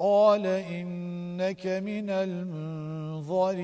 قال إنك من المنظرين.